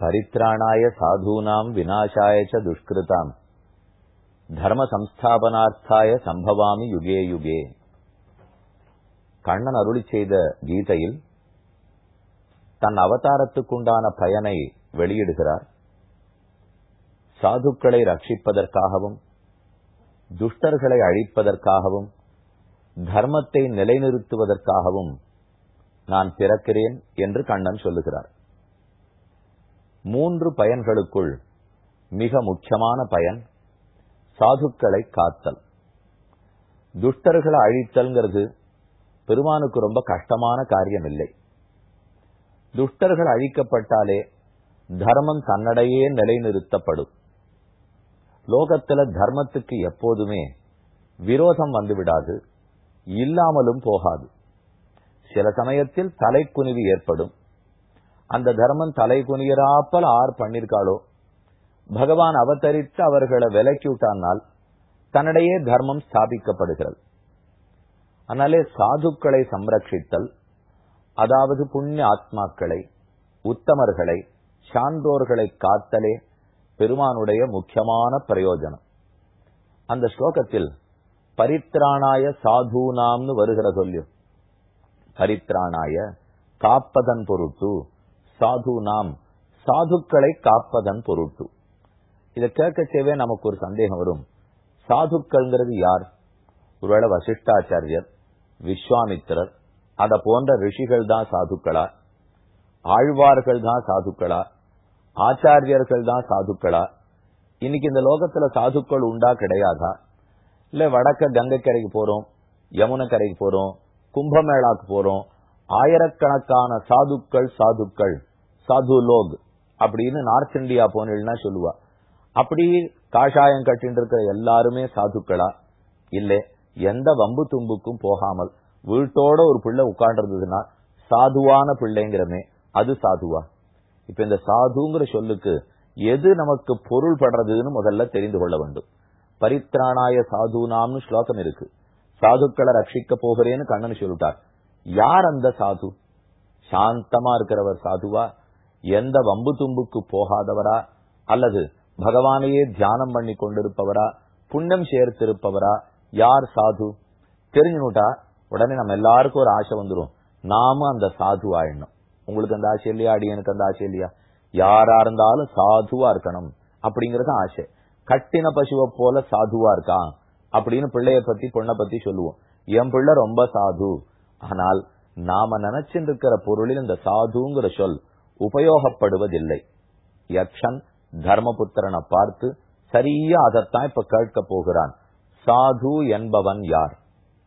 பரித்ராணாய சாதூனாம் விநாசாய ச துஷ்கிருதாம் தர்ம சம்ஸ்தாபனார்த்தாய சம்பவாமி யுகே யுகே கண்ணன் அருளி செய்த கீதையில் தன் அவதாரத்துக்குண்டான பயனை வெளியிடுகிறார் சாதுக்களை ரட்சிப்பதற்காகவும் துஷ்டர்களை அழிப்பதற்காகவும் தர்மத்தை நிலைநிறுத்துவதற்காகவும் நான் பிறக்கிறேன் என்று கண்ணன் சொல்லுகிறார். மூன்று பயன்களுக்குள் மிக முக்கியமான பயன் சாதுக்களை காத்தல். துஷ்டர்களை அழித்தல்ங்கிறது பெருமானுக்கு ரொம்ப கஷ்டமான காரியம் இல்லை துஷ்டர்கள் அழிக்கப்பட்டாலே தர்மம் தன்னடையே நிலைநிறுத்தப்படும். லோகத்துல தர்மத்துக்கு எப்போதுமே விரோதம் வந்துவிடாது இல்லாமலும் போகாது. சில சமயத்தில் தலைக்குனிவு ஏற்படும். அந்த தர்மம் தலை குனியராப்பல் ஆர் பண்ணிருக்காளோ? பகவான் அவதரித்து அவர்களை விலக்கி விட்டானால் தன்னிடையே தர்மம் ஸ்தாபிக்கப்படுகிறது. அதனாலே சாதுக்களை சம்ரட்சித்தல் அதாவது புண்ணிய ஆத்மாக்களை உத்தமர்களை சான்றோர்களை காத்தலே பெருமானுடைய முக்கியமான பிரயோஜனம். அந்த ஸ்லோகத்தில் பரித்ராணாய சாதுனாம்னு வருகிற சொல்லும் பரித்ராணாய காப்பதன் பொருட்டு சாது நாம் சாதுக்களை காப்பதன் பொருட்டு. இதை கேட்கச்சேவே நமக்கு ஒரு சந்தேகம் வரும். சாதுக்கள்ங்கிறது யார்? ஒருவேளை வசிஷ்டாச்சாரியர் விஸ்வாமித்திரர் அத போன்ற ரிஷிகள் தான் சாதுக்களா? ஆழ்வார்கள் தான் சாதுக்களா? ஆச்சாரியர்கள் தான் சாதுக்களா? இன்னைக்கு இந்த லோகத்துல சாதுக்கள் உண்டா கிடையாதா? இல்ல வடக்க கங்கை கரைக்கு போறோம் யமுனை கரைக்கு போறோம் கும்பமேளாக்கு போறோம் ஆயிரக்கணக்கான சாதுக்கள் சாதுக்கள். சாது லோக் அப்படின்னு நார்த் இந்தியா போனா சொல்லுவா. அப்படி காஷாயம் கட்டின்னு இருக்கிற எல்லாருமே சாதுக்களா? இல்ல. எந்த வம்பு தும்புக்கும் போகாமல் வீட்டோட ஒரு பிள்ளை உட்காண்டிருந்ததுன்னா சாதுவான பிள்ளைங்கிறமே அது சாதுவா? இப்ப இந்த சாதுங்கிற சொல்லுக்கு எது நமக்கு பொருள் படுறதுன்னு முதல்ல தெரிந்து கொள்ள வேண்டும். பரித்ராணாய சாதுனாம்னு ஸ்லோகம் இருக்கு. சாதுக்களை ரட்சிக்க போகிறேன்னு கண்ணன் சொல்லிட்டார். யார் அந்த சாது? சாந்தமா இருக்கிறவர் சாதுவா? எந்த வம்பு தும்புக்கு போகாதவரா? அல்லது பகவானையே தியானம் பண்ணி கொண்டிருப்பவரா? புண்ணியம் சேர்த்திருப்பவரா? யார் சாது? தெரிஞ்சுனுட்டா உடனே நம்ம எல்லாருக்கும் ஒரு ஆசை வந்துடும் நாம அந்த சாது ஆயிடணும். உங்களுக்கு அந்த ஆசை இல்லையா? அடி எனக்கு அந்த ஆசை இல்லையா? யாரா இருந்தாலும் சாதுவா இருக்கணும். அப்படிங்கறது ஆசை. கட்டின பசுவை போல சாதுவா இருக்கான் அப்படின்னு பிள்ளைய பத்தி பொண்ணை பத்தி சொல்லுவோம். என் பிள்ளை ரொம்ப சாது. ஆனால் நாம நினைச்சிட்டு இருக்கிற பொருளில் இந்த சாதுங்கிற சொல் உபயோகப்படுவதில்லை. யக்ஷன் தர்மபுத்திரனை பார்த்து சரியா அதைத்தான் இப்ப கேட்க போகிறான். சாது என்பவன் யார்?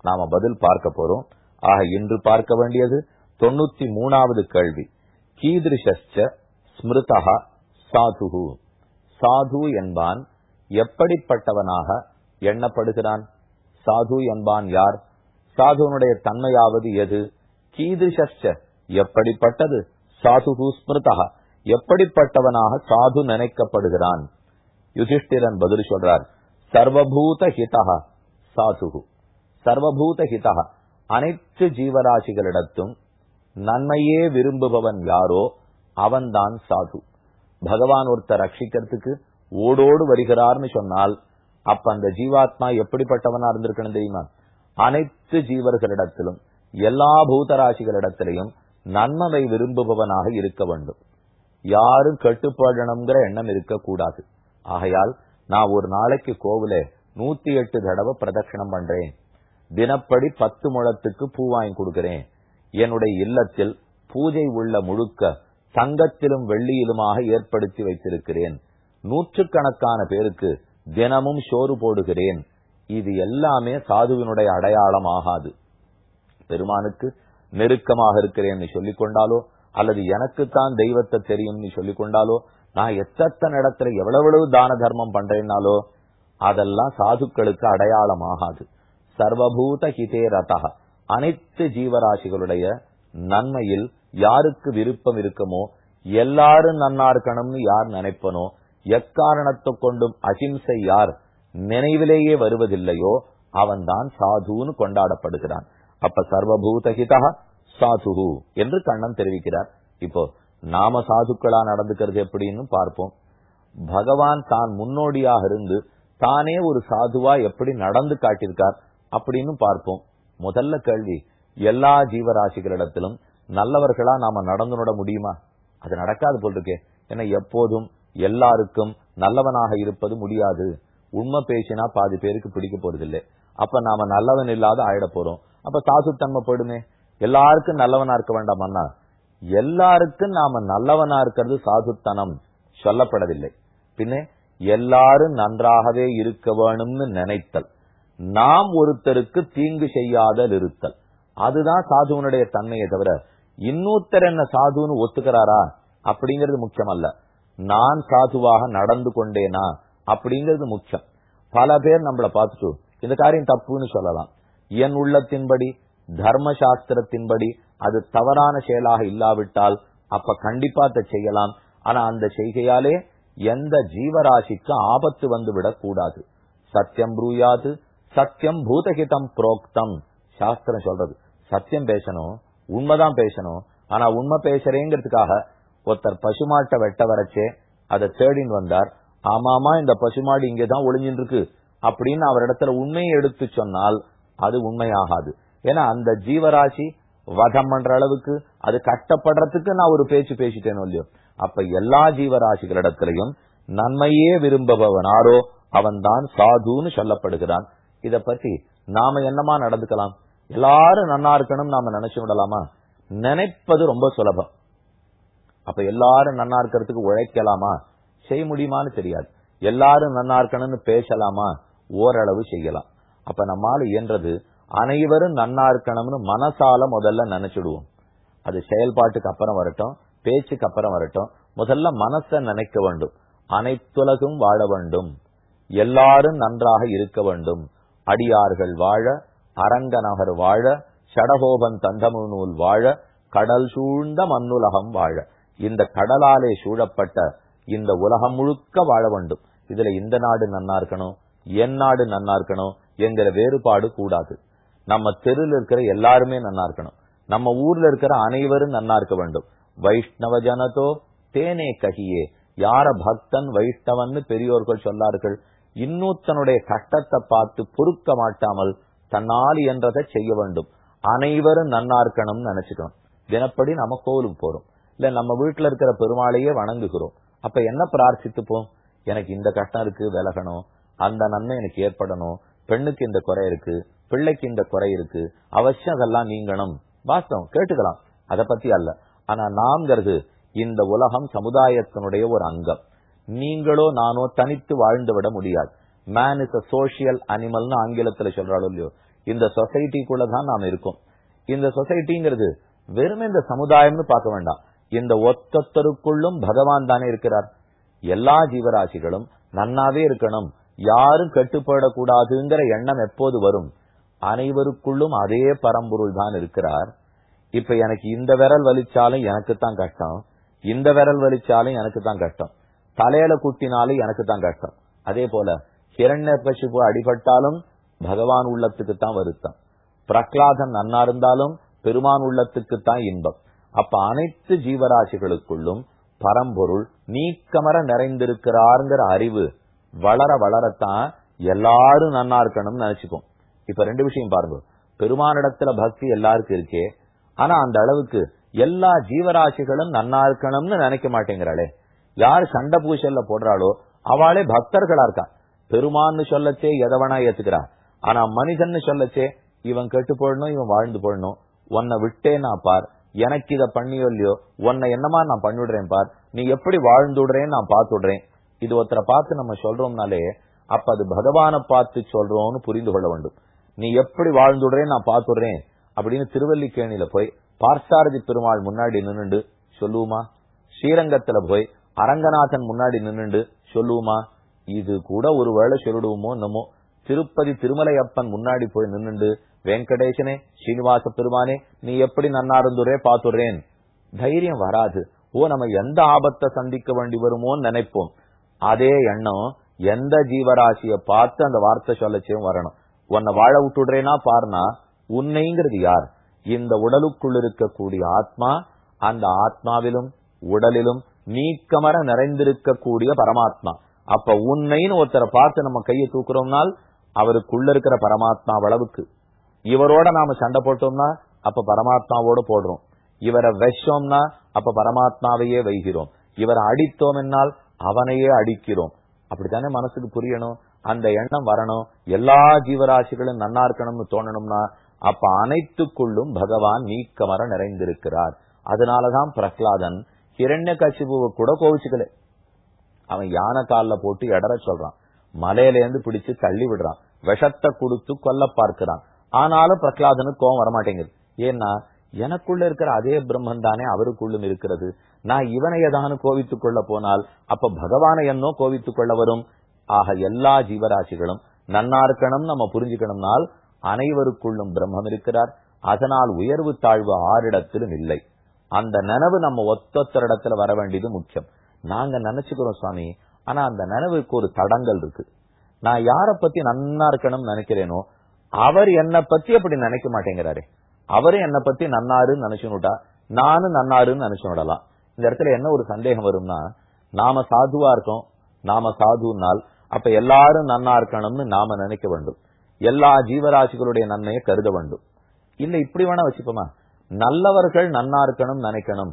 நாம பதில் பார்க்க போறோம். ஆக இன்று பார்க்க வேண்டியது தொண்ணூத்தி மூணாவது கேள்வி. கீதிருஷ்ச ஸ்மிருதா சாதுகு சாது என்பான் எப்படிப்பட்டவனாக எண்ணப்படுகிறான்? சாது என்பான் யார்? சாதுவனுடைய தன்மையாவது எது? கீதிருஷ்ச எப்படிப்பட்டது? சாதுகு ஸ்மிருதா எப்படிப்பட்டவனாக சாது நினைக்கப்படுகிறான்? யுதிஷ்டிரன் பதில் சொல்றார் சர்வபூத ஹிதா சாதுகு சர்வபூத ஹிதா அனைத்து ஜீவராசிகளிடத்தும் நன்மையே விரும்புபவன் யாரோ அவன்தான் சாது. பகவான் ஒருத்தர் ரட்சிக்கிறதுக்கு ஓடோடு வருகிறார்னு சொன்னால் அப்ப அந்த ஜீவாத்மா எப்படிப்பட்டவனா இருந்திருக்கணும் தெரியுமா? அனைத்து ஜீவர்களிடத்திலும் எல்லா பூதராசிகளிடத்திலையும் நன்மவை விரும்புபவனாக இருக்க வேண்டும். யாரும் கட்டுப்படணுங்கிற எண்ணம் இருக்கக்கூடாது. ஆகையால் நான் ஒரு நாளைக்கு கோவில நூத்தி எட்டு தடவை பிரதட்சணம் பண்றேன். தினப்படி பத்து முழத்துக்கு பூ வாங்கி கொடுக்கிறேன். என்னுடைய இல்லத்தில் பூஜை உள்ள முழுக்க தங்கத்திலும் வெள்ளியிலுமாக ஏற்படுத்தி வைத்திருக்கிறேன். நூற்றுக்கணக்கான பேருக்கு தினமும் சோறு போடுகிறேன். இது எல்லாமே சாதுவினுடைய அடையாளம் ஆகாது. பெருமானுக்கு நெருக்கமாக இருக்கிறேன்னு சொல்லிக் கொண்டாலோ அல்லது எனக்குத்தான் தெய்வத்தை தெரியும்னு சொல்லிக் கொண்டாலோ நான் எத்தனை இடத்துல எவ்வளவு தான தர்மம் பண்றேன்னாலோ அதெல்லாம் சாதுக்களுக்கு அடையாளம் ஆகாது சர்வபூத ஹிதே ரதா அனைத்து ஜீவராசிகளுடைய நன்மையில் யாருக்கு விருப்பம் இருக்குமோ எல்லாரும் நன்னா இருக்கணும்னு யார் நினைப்பனோ எக்காரணத்தை கொண்டும் அஹிம்சை யார் நினைவிலேயே வருவதில்லையோ அவன்தான் சாதுன்னு கொண்டாடப்படுகிறான். அப்ப சர்வபூதஹிதா சாதுகு என்று கண்ணன் தெரிவிக்கிறார். இப்போ நாம சாதுக்களா நடந்துக்கிறது எப்படின்னு பார்ப்போம். பகவான் தான் முன்னோடியாக இருந்து தானே ஒரு சாதுவா எப்படி நடந்து காட்டியிருக்கார் அப்படின்னு பார்ப்போம். முதல்ல கேள்வி எல்லா ஜீவராசிகளிடத்திலும் நல்லவர்களா நாம நடந்து நட முடியுமா? அது நடக்காது போல் இருக்கே ஏன்னா எப்போதும் எல்லாருக்கும் நல்லவனாக இருப்பது முடியாது. உண்மை பேசினா பாதி பேருக்கு பிடிக்க போறதில்லை. அப்ப நாம நல்லவன் இல்லாத ஆயிட போறோம். அப்ப சாசுத்தன்மை போயிடுமே. எல்லாருக்கும் நல்லவனா இருக்க வேண்டாமன்னா எல்லாருக்கும் நாம நல்லவனா இருக்கிறது சாதுத்தனம் சொல்லப்படவில்லை. பின்ன எல்லாரும் நன்றாகவே இருக்க வேணும்னு நினைத்தல். நாம் ஒருத்தருக்கு தீங்கு செய்யாதல் இருத்தல். அதுதான் சாதுவனுடைய தன்மையை தவிர இன்னொருத்தர் என்ன சாதுன்னு ஒத்துக்கிறாரா? அப்படிங்கிறது முக்கியம் அல்ல நான் சாதுவாக நடந்து கொண்டேனா? அப்படிங்கிறது முக்கியம். பல பேர் நம்மள பார்த்துட்டு இந்த காரியம் தப்புன்னு சொல்லலாம். என் உள்ளத்தின்படி தர்ம சாஸ்திரத்தின்படி அது தவறான செயலாக இல்லாவிட்டால் அப்ப கண்டிப்பா அதை செய்யலாம். ஆனா அந்த செய்கையாலே எந்த ஜீவராசிக்கு ஆபத்து வந்து விடக்கூடாது சத்தியம் ரூயாது சத்தியம் பூதகிதம் புரோக்தம். சாஸ்திரம் சொல்றது. சத்தியம் பேசணும் உண்மைதான் பேசணும். ஆனா உண்மை பேசுறேங்கிறதுக்காக ஒருத்தர் பசுமாட்டை வெட்ட வரச்சே அதை தேடின்னு வந்தார். ஆமாமா இந்த பசுமாடு இங்கதான் ஒளிஞ்சின்னு இருக்கு அப்படின்னு அவரிடத்துல உண்மையை எடுத்து சொன்னால் அது உண்மையாகாது. ஏன்னா அந்த ஜீவராசி வதம் பண்ற அளவுக்கு அது கஷ்டப்படுறதுக்கு நான் ஒரு பேச்சு பேசிட்டேனோ இல்லையோ. அப்ப எல்லா ஜீவராசிகளிடத்திலையும் நன்மையே விரும்புபவனாரோ அவன் தான் சாதுன்னு சொல்லப்படுகிறான். இத பத்தி நாம என்னமா நடந்துக்கலாம்? எல்லாரும் நன்னா இருக்கணும் நாம நினைச்சு விடலாமா? நினைப்பது ரொம்ப சுலபம். அப்ப எல்லாரும் நன்னா இருக்கிறதுக்கு உழைக்கலாமா? செய்ய முடியுமான்னு தெரியாது. எல்லாரும் நன்னா இருக்கணும்னு பேசலாமா? ஓரளவு செய்யலாம். அப்ப நம்மால இயன்றது அனைவரும் நன்னா இருக்கணும்னு மனசால முதல்ல நினைச்சிடுவோம். அது செயல்பாட்டுக்கு அப்புறம் வரட்டும் பேச்சுக்கு அப்புறம் வரட்டும் முதல்ல மனச நினைக்க வேண்டும். அனைத்துலகும் வாழ வேண்டும். எல்லாரும் நன்றாக இருக்க வேண்டும். அடியார்கள் வாழ அரங்கநகர் வாழ சடகோபன் தந்தமு நூல் வாழ கடல் சூழ்ந்த மண்ணுலகம் வாழ. இந்த கடலாலே சூழப்பட்ட இந்த உலகம் முழுக்க வாழ வேண்டும். இதுல இந்த நாடு நன்னா இருக்கணும் என் நாடு நன்னா இருக்கணும் என்கிற வேறுபாடு கூடாது. நம்ம தெருவில் இருக்கிற எல்லாருமே நன்னா இருக்கணும். நம்ம ஊர்ல இருக்கிற அனைவரும் நன்னா இருக்க வேண்டும். வைஷ்ணவ ஜனதோ தேனே ககியே. யார பக்தன் வைஷ்ணவன் பெரியோர்கள் சொல்லார்கள் இன்னொத்தனுடைய கஷ்டத்தை பார்த்து பொறுக்க மாட்டாமல் தன்னால் என்றதை செய்ய வேண்டும். அனைவரும் நன்னா இருக்கணும்னு நினைச்சுக்கணும். தினப்படி நம்ம கோவிலுக்கு போறோம். இல்ல நம்ம வீட்டுல இருக்கிற பெருமாளையே வணங்குகிறோம். அப்ப என்ன பிரார்த்தித்துப்போம்? எனக்கு இந்த கஷ்டம் இருக்கு விலகணும். அந்த நன்மை எனக்கு ஏற்படணும். பெண்ணுக்கு இந்த குறை இருக்கு பிள்ளைக்கு இந்த குறை இருக்கு அவசியம் அதெல்லாம் நீங்கணும். வாஸ்தவம் கேட்டுக்கலாம். அதை பத்தி அல்ல. ஆனா நாம்ங்கிறது இந்த உலகம் சமுதாயத்தினுடைய ஒரு அங்கம். நீங்களோ நானோ தனித்து வாழ்ந்து விட முடியாது. மேன் இஸ் அ சோசியல் அனிமல்னு ஆங்கிலத்துல சொல்றாலும் இல்லையோ. இந்த சொசைட்டிக்குள்ள தான் நாம் இருக்கோம். இந்த சொசைட்டிங்கிறது வெறும் இந்த சமுதாயம்னு பார்க்க வேண்டாம். இந்த ஒத்தொத்தருக்குள்ளும் பகவான் தானே இருக்கிறார். எல்லா ஜீவராசிகளும் நன்னாவே இருக்கணும். யாரும் கட்டுப்படக்கூடாதுங்கிற எண்ணம் எப்போது வரும்? அனைவருக்குள்ளும் அதே பரம்பொருள் தான் இருக்கிறார். இப்ப எனக்கு இந்த விரல் வலிச்சாலும் எனக்கு தான் கஷ்டம். இந்த விரல் வலிச்சாலும் எனக்கு தான் கஷ்டம். தலையில குட்டினாலும் எனக்கு தான் கஷ்டம். அதே போல கிரண்ய கசிப்பு அடிபட்டாலும் பகவான் உள்ளத்துக்கு தான் வருத்தம். பிரகலாதன் நன்னா இருந்தாலும் பெருமான் உள்ளத்துக்கு தான் இன்பம். அப்ப அனைத்து ஜீவராசிகளுக்குள்ளும் பரம்பொருள் நீக்கமர நிறைந்திருக்கிறார்ங்கிற அறிவு வளர வளரத்தான் எல்லாரும் நன்னா இருக்கணும்னு நினைச்சுக்கும் இப்ப ரெண்டு விஷயம் பாருங்க. பெருமானிடத்துல பக்தி எல்லாருக்கும் இருக்கே. ஆனா அந்த அளவுக்கு எல்லா ஜீவராசிகளும் நன்னா இருக்கணும்னு நினைக்க மாட்டேங்கிறாளே. யார் சண்டை பூசல்ல போடுறாளோ அவளே பக்தர்களா இருக்கா. பெருமான்னு சொல்லச்சே எதவனா ஏத்துக்கிறா. ஆனா மனிதன்னு சொல்லச்சே இவன் கெட்டு போடணும் இவன் வாழ்ந்து போடணும். உன்னை விட்டே நான் பார். எனக்கு இதை பண்ணியோ இல்லையோ உன்னை என்னமா நான் பண்ணிவிடுறேன் பார். நீ எப்படி வாழ்ந்துடுறேன்னு நான் பார்த்துடுறேன். இது ஒருத்தரை பார்த்து நம்ம சொல்றோம்னாலே அப்ப அது பகவானை பார்த்து சொல்றோம்னு புரிந்து கொள்ள வேண்டும். நீ எப்படி வாழ்ந்துடுறேன் நான் பார்த்துடுறேன் அப்படின்னு திருவல்லிக்கேணியில போய் பார்சாரதி பெருமாள் முன்னாடி நின்னுண்டு சொல்லுவோமா? ஸ்ரீரங்கத்துல போய் அரங்கநாதன் முன்னாடி நின்னுண்டு சொல்லுவோமா? இது கூட ஒரு வேளை சொல்லிடுவோமோ என்னமோ? திருப்பதி திருமலையப்பன் முன்னாடி போய் நின்னுண்டு வெங்கடேசனே ஸ்ரீனிவாச பெருமானே நீ எப்படி நன்னா இருந்துரே பாத்துறேன் தைரியம் வராது. ஓ நம்ம எந்த ஆபத்தை சந்திக்க வேண்டி வருமோன்னு நினைப்போம். அதே எண்ணம் எந்த ஜீவராசிய பார்த்து அந்த வார்த்தை சொல்லச்சேவும் வரணும். உன்னை வாழ விட்டுடுறேனா பாருனா உன்னைங்கிறது யார்? இந்த உடலுக்குள் இருக்கக்கூடிய ஆத்மா அந்த ஆத்மாவிலும் உடலிலும் நீக்கமர நிறைந்திருக்கக்கூடிய பரமாத்மா. அப்ப உன்னைன்னு ஒருத்தரை பார்த்து நம்ம கையை தூக்குறோம்னால் அவருக்குள்ள இருக்கிற பரமாத்மா அளவுக்கு இவரோட நாம சண்டை போட்டோம்னா அப்ப பரமாத்மாவோட போடுறோம். இவரை வெஷோம்னா அப்ப பரமாத்மாவையே வைகிறோம் இவரை அடித்தோம் என்னால் அவனையே அடிக்கிறோம். அப்படித்தானே மனசுக்கு புரியணும்? அந்த எண்ணம் வரணும். எல்லா ஜீவராசிகளும் நன்னா இருக்கணும்னு தோணணும்னா அப்ப அனைத்துக்குள்ளும் பகவான் நீக்கமர நிறைந்திருக்கிறார். அதனாலதான் பிரகலாதன் ஹிரண்ய கசிபுவை கூட கோவிச்சுக்கல. அவன் யானை கால்ல போட்டு எடற சொல்றான். மலையில இருந்து பிடிச்சு தள்ளி விடுறான். விஷத்தை கொடுத்து கொல்ல பார்க்கிறான். ஆனாலும் பிரகலாதனுக்கு கோவம் வரமாட்டேங்குது. ஏன்னா எனக்குள்ள இருக்கிற அதே பிரம்மன் தானே அவருக்குள்ளும் இருக்கிறது. நான் இவனை ஏதானு கோவித்துக் கொள்ள போனால் அப்ப பகவானை என்னோ கோவித்துக் கொள்ள வரும்? ஆக எல்லா ஜீவராசிகளும் நன்னா இருக்கணும் நம்ம புரிஞ்சுக்கணும்னால் அனைவருக்குள்ளும் பிரம்மம் இருக்கிறார். அதனால் உயர்வு தாழ்வு ஆறிடத்திலும் இல்லை. அந்த நனவு நம்ம ஒத்தொத்தரிடத்துல வர வேண்டியது முக்கியம். நாங்க நினைச்சுக்கிறோம் சுவாமி ஆனா அந்த நனவுக்கு ஒரு தடங்கள் இருக்கு. நான் யார பத்தி நன்னா இருக்கணும்னு நினைக்கிறேனோ அவர் என்னை பத்தி அப்படி நினைக்க மாட்டேங்கிறாரு. அவரு என்னை பத்தி நன்னாருன்னு நினைச்சுனுட்டா நானும் நன்னாருன்னு நினைச்சு விடலாம். இந்த இடத்துல என்ன ஒரு சந்தேகம் வரும்னா நாம சாதுவா இருக்கோம் நாம சாதுனால் அப்ப எல்லாரும் நன்னா இருக்கணும்னு நாம நினைக்க வேண்டும். எல்லா ஜீவராசிகளுடைய நன்மையை கருத வேண்டும். இல்ல இப்படி வேணா வச்சுப்போமா? நல்லவர்கள் நன்னா இருக்கணும் நினைக்கணும்.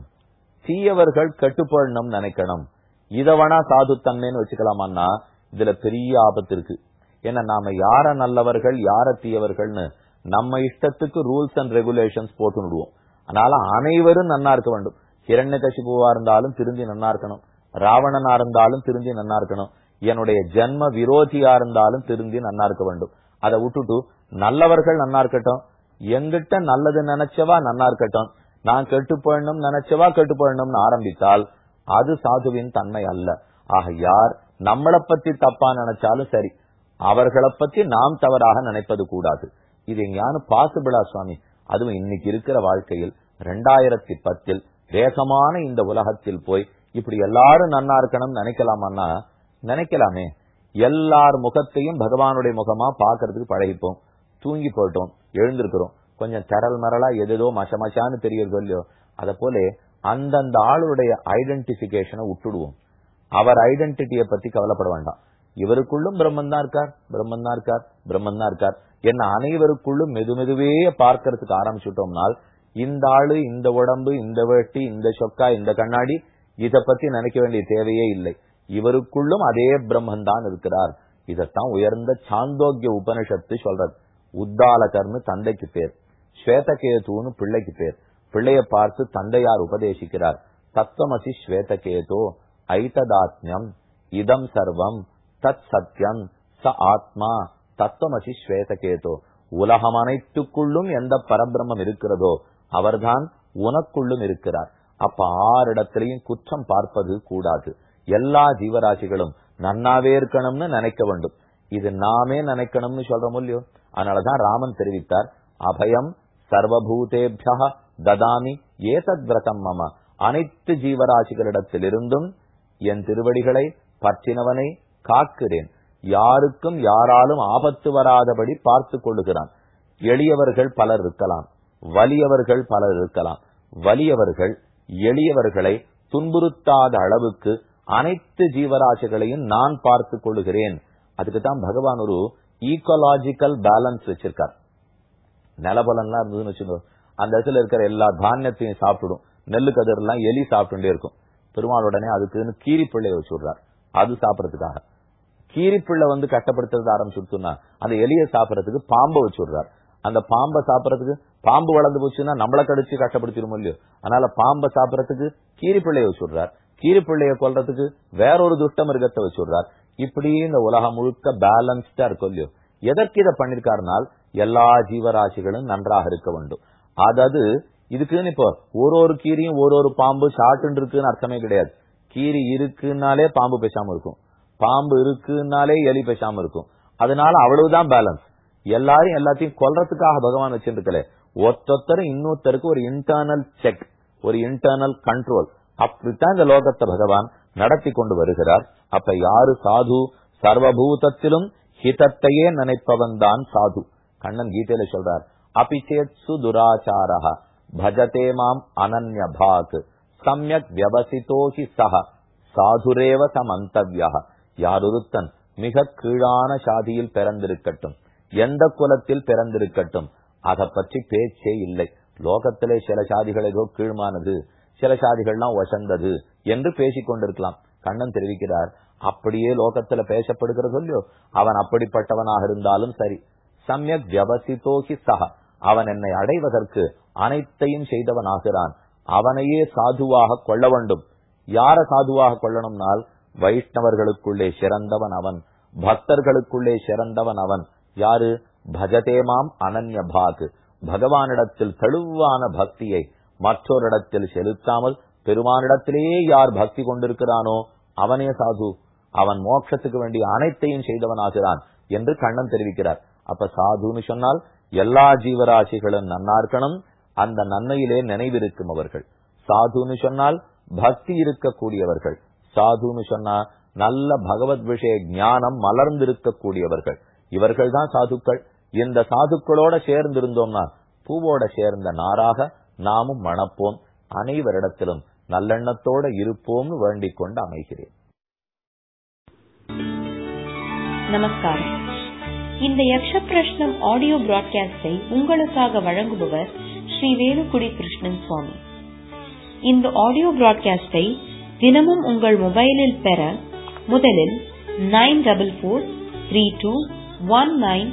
தீயவர்கள் கட்டுப்படணும் நினைக்கணும். இதை வேணா சாதுத்தன்மைன்னு வச்சுக்கலாமான்னா இதுல பெரிய ஆபத்து இருக்கு. ஏன்னா நாம யார நல்லவர்கள் யார தீயவர்கள்னு நம்ம இஷ்டத்துக்கு ரூல்ஸ் அண்ட் ரெகுலேஷன்ஸ் போட்டு விடுவோம். அதனால அனைவரும் நன்னா இருக்க வேண்டும். இரண்ய கசிபுவா இருந்தாலும் திருந்தி நன்னா இருக்கணும் ராவணனா இருந்தாலும் திருந்தி நன்னா இருக்கணும் என்னுடைய ஜென்ம விரோதியா இருந்தாலும் திருந்தி நன்னா இருக்க வேண்டும். அதை விட்டுட்டு நல்லவர்கள் நன்னா இருக்கட்டும் எங்கிட்ட நல்லது நினைச்சவா நன்னா இருக்கட்டும் நான் கெட்டு போயிடணும் நினைச்சவா கெட்டு போயிடணும்னு ஆரம்பித்தால் அது சாதுவின் தன்மை அல்ல. ஆக யார் நம்மளை பத்தி தப்பா நினைச்சாலும் சரி அவர்களை பத்தி நாம் தவறாக நினைப்பது கூடாது. இது எங்கேயானு பாசிபிளா சுவாமி. அதுவும் இன்னைக்கு இருக்கிற வாழ்க்கையில். ரெண்டாயிரத்தி பத்தில் வேகமான இந்த உலகத்தில் போய் இப்படி எல்லாரும் நன்னா இருக்கணும்னு நினைக்கலாமான்னா நினைக்கலாமே. எல்லார் முகத்தையும் பகவானுடைய முகமா பாக்குறதுக்கு பழகிப்போம். தூங்கி போயிட்டோம் எழுந்திருக்கிறோம். கொஞ்சம் தரல் மரலா எதோ மச மசான்னு தெரியறது இல்லையோ அத போல அந்தந்த ஆளுடைய ஐடென்டிபிகேஷனை விட்டுடுவோம். அவர் ஐடென்டிட்டியை பத்தி கவலைப்பட வேண்டாம். இவருக்குள்ளும் பிரம்மன் தான் இருக்கார் பிரம்மன் தான் இருக்கார் பிரம்மன் தான் இருக்கார். என்ன அனைவருக்குள்ளும் மெது மெதுவே பார்க்கறதுக்கு ஆரம்பிச்சுட்டோம்னால் இந்த ஆளு இந்த உடம்பு இந்த வேட்டி இந்த சொக்கா இந்த கண்ணாடி இதை பத்தி நினைக்க வேண்டிய தேவையே இல்லை. இவருக்குள்ளும் அதே பிரம்மன் தான் இருக்கிறார். இதத்தான் உயர்ந்த சாந்தோக்கிய உபனிஷத்து சொல்றது. உத்தாலகர்னு தந்தைக்கு பேர் ஸ்வேதகேதுன்னு பிள்ளைக்கு பேர். பிள்ளைய பார்த்து தந்தையார் உபதேசிக்கிறார். தத்துவமசி ஸ்வேதகேதோ ஐததாத்மியம் இதம் சர்வம் தத் சத்தியம் ச ஆத்மா தத்துவமசி ஸ்வேதகேதோ. உலகம் அனைத்துக்குள்ளும் எந்த பரபிரம்மம் இருக்கிறதோ அவர்தான் உனக்குள்ளும் இருக்கிறார். அப்ப ஆறிடத்திலையும் குற்றம் பார்ப்பது கூடாது. எல்லா ஜீவராசிகளும் நன்னாவே இருக்கணும்னு நினைக்க வேண்டும். இது நாமே நினைக்கணும்னு சொல்றோம் இல்லையோ? அதனாலதான் ராமன் தெரிவித்தார் அபயம் சர்வபூதேபியா ததாமி ஏதத் விரதம் மம. அனைத்து ஜீவராசிகளிடத்திலிருந்தும் என் திருவடிகளை பற்றினவனை காக்கிறேன். யாருக்கும் யாராலும் ஆபத்து வராதபடி பார்த்து கொள்ளுகிறான். எளியவர்கள் பலர் இருக்கலாம். வலியவர்கள் பலர் இருக்கலாம். வலியவர்கள் எளியவர்களை துன்புறுத்தாத அளவுக்கு அனைத்து ஜீவராசிகளையும் நான் பார்த்து கொள்ளுகிறேன் அதுக்கு தான் பகவான் ஒரு ஈக்கோலாஜிக்கல் பேலன்ஸ் வச்சிருக்கார். நிலபலன்லாம் இருந்ததுன்னு வச்சுக்கோ அந்த இடத்துல இருக்கிற எல்லா தானியத்தையும் சாப்பிடும் நெல்லு கதிர் எல்லாம் எலி சாப்பிட்டுட்டே இருக்கும். பெருமாள் உடனே அதுக்குன்னு கீரிப்பிள்ளைய வச்சு விடுறார். அது சாப்பிடறதுக்காக. கீரிப்பிள்ளை வந்து கட்டப்படுத்துறது ஆரம்பிச்சுட்டுனா அந்த எலிய சாப்பிடறதுக்கு பாம்பை வச்சு விடுறார். அந்த பாம்பை சாப்பிடறதுக்கு பாம்பு வளர்ந்து போச்சுன்னா நம்மள கடிச்சு கஷ்டப்படுத்திடும் இல்லையோ? அதனால பாம்பை சாப்பிடறதுக்கு கீரிப்பிள்ளைய வச்சுடுறார். கீரிப்பிள்ளைய கொல்றதுக்கு வேற ஒரு துஷ்ட மிருகத்தை வச்சுடுறார். இப்படி இந்த உலகம் முழுக்க பேலன்ஸ்டா இருக்கும் இல்லையோ? எதற்கு இதை பண்ணிருக்காருனால் எல்லா ஜீவராசிகளும் நன்றாக இருக்க வேண்டும். அதாவது இதுக்குன்னு இப்போ ஒரு ஒரு கீரியும் ஒரு ஒரு பாம்பு சாட்டுன்னு இருக்குன்னு அர்த்தமே கிடையாது. கீரி இருக்குன்னாலே பாம்பு பேசாம இருக்கும். பாம்பு இருக்குன்னாலே எலி பேசாம இருக்கும். அதனால அவ்வளவுதான் பேலன்ஸ் எல்லாரும் எல்லாத்தையும் கொல்றதுக்காக பகவான் வச்சிருக்கல ஒத்தொத்தரும் இன்னொருத்தருக்கு ஒரு இன்டர்னல் செக் ஒரு இன்டர்னல் கண்ட்ரோல் அப்படித்தான் இந்த லோகத்தை பகவான் நடத்தி கொண்டு வருகிறார். அப்ப யாரு சாது? சர்வபூதத்திலும் ஹிதத்தையே நினைப்பவன் தான் சாது. கண்ணன் கீதையில சொல்றார் அபிச்சேத் சுதுராச்சாரா பஜதே மாம் அனன்ய பாக் சமயக் வியவசித்தோஹி சக சாதுரேவ சமந்தவியா யாருத்தன் மிக கீழான சாதியில் பிறந்திருக்கட்டும் எந்த குலத்தில் பிறந்திருக்கட்டும் அதை பற்றி பேச்சே இல்லை. லோகத்திலே சில சாதிகள் ஏதோ கீழ்மானது சில சாதிகள்லாம் வசந்தது என்று பேசிக் கொண்டிருக்கலாம். கண்ணன் தெரிவிக்கிறார் அப்படியே லோகத்துல பேசப்படுகிறது சொல்லியோ அவன் அப்படிப்பட்டவனாக இருந்தாலும் சரி. சமயக் வியவசித்தோகி சக அவன் என்னை அடைவதற்கு அனைத்தையும் செய்தவனாகிறான். அவனையே சாதுவாக கொள்ள வேண்டும். யார சாதுவாக கொள்ளணும்னால் வைஷ்ணவர்களுக்குள்ளே சிறந்தவன் அவன் பக்தர்களுக்குள்ளே சிறந்தவன் அவன். யாரு? பஜதேமாம் அனன்ய பாக் பகவானிடத்தில் தெளிவான பக்தியை மற்றொரிடத்தில் செலுத்தாமல் பெருமானிடத்திலேயே யார் பக்தி கொண்டிருக்கிறானோ அவனே சாது. அவன் மோட்சத்துக்கு வேண்டிய அனைத்தையும் செய்தவனாகிறான் என்று கண்ணன் தெரிவிக்கிறார். அப்ப சாதுன்னு சொன்னால் எல்லா ஜீவராசிகளும் நன்னார்க்கணும் அந்த நன்மையிலே நினைவிருக்கும் அவர்கள். சாதுன்னு சொன்னால் பக்தி இருக்கக்கூடியவர்கள். சாதுன்னு சொன்னா நல்ல பகவத் விஷய ஞானம் மலர்ந்திருக்கக்கூடியவர்கள். இவர்கள் தான் சாதுக்கள். இந்த சாதுக்களோட சேர்ந்து இருந்தோம்னா பூவோட சேர்ந்த நாராக நாமும் மணப்போம். அனைவரிடத்திலும் நல்லெண்ணத்தோட இருப்போம்னு வேண்டிக் கொண்டு அமைகிறேன். நமஸ்காரம். இந்த யக்ஷ பிரஷ்னம் ஆடியோ பிராட்காஸ்டை உங்களுக்காக வழங்குபவர் ஸ்ரீ வேலுக்குடி கிருஷ்ணன் சுவாமி. இந்த ஆடியோ பிராட்காஸ்டை தினமும் உங்கள் மொபைலில் பெற முதலில் nine double four three two one nine